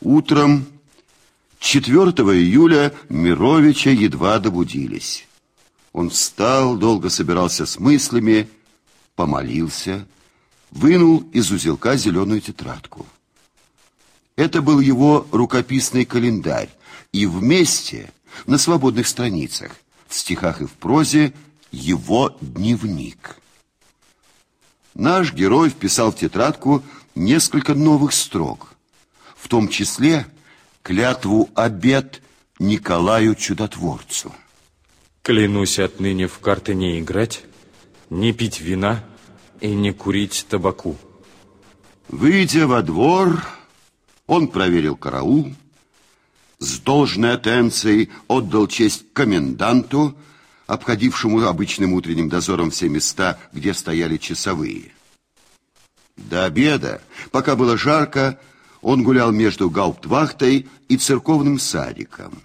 Утром 4 июля Мировича едва добудились. Он встал, долго собирался с мыслями, помолился, вынул из узелка зеленую тетрадку. Это был его рукописный календарь, и вместе, на свободных страницах, в стихах и в прозе, его дневник. Наш герой вписал в тетрадку несколько новых строк, в том числе клятву обет Николаю Чудотворцу. Клянусь отныне в карты не играть, не пить вина и не курить табаку. Выйдя во двор, он проверил караул, с должной атенцией отдал честь коменданту, обходившему обычным утренним дозором все места, где стояли часовые. До обеда, пока было жарко, он гулял между гауптвахтой и церковным садиком.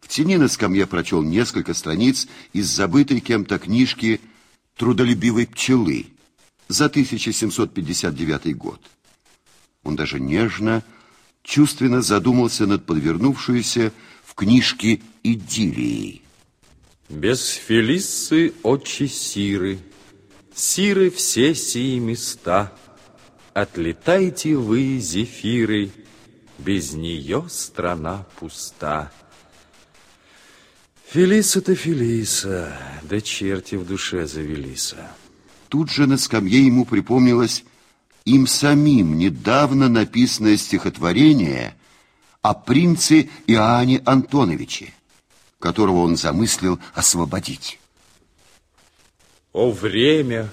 В тени на скамье прочел несколько страниц из забытой кем-то книжки «Трудолюбивой пчелы» за 1759 год. Он даже нежно, чувственно задумался над подвернувшуюся в книжке идиллией. Без Фелиссы очи сиры, Сиры все сии места. Отлетайте вы, зефиры, Без нее страна пуста. Фелиса-то Фелиса, да черти в душе завелися. Тут же на скамье ему припомнилось им самим недавно написанное стихотворение о принце Иоанне Антоновиче, которого он замыслил освободить. О время,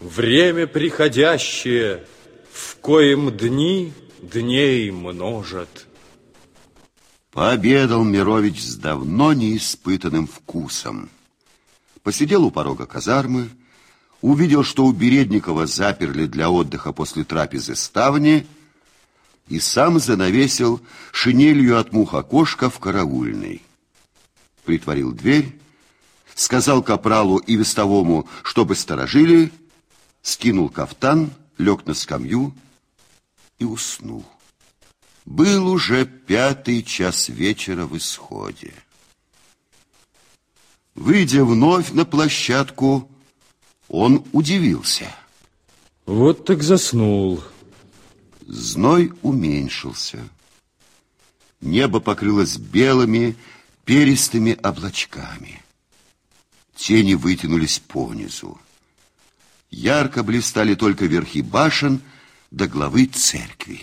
время приходящее, в коем дни дней множат. Пообедал Мирович с давно неиспытанным вкусом. Посидел у порога казармы, увидел, что у Бередникова заперли для отдыха после трапезы ставни, и сам занавесил шинелью от мух окошко в караульной. Притворил дверь, сказал капралу и вестовому, чтобы сторожили, скинул кафтан, лег на скамью и уснул. Был уже пятый час вечера в исходе. Выйдя вновь на площадку, он удивился. Вот так заснул. Зной уменьшился. Небо покрылось белыми, перистыми облачками. Тени вытянулись понизу. Ярко блистали только верхи башен до главы церкви.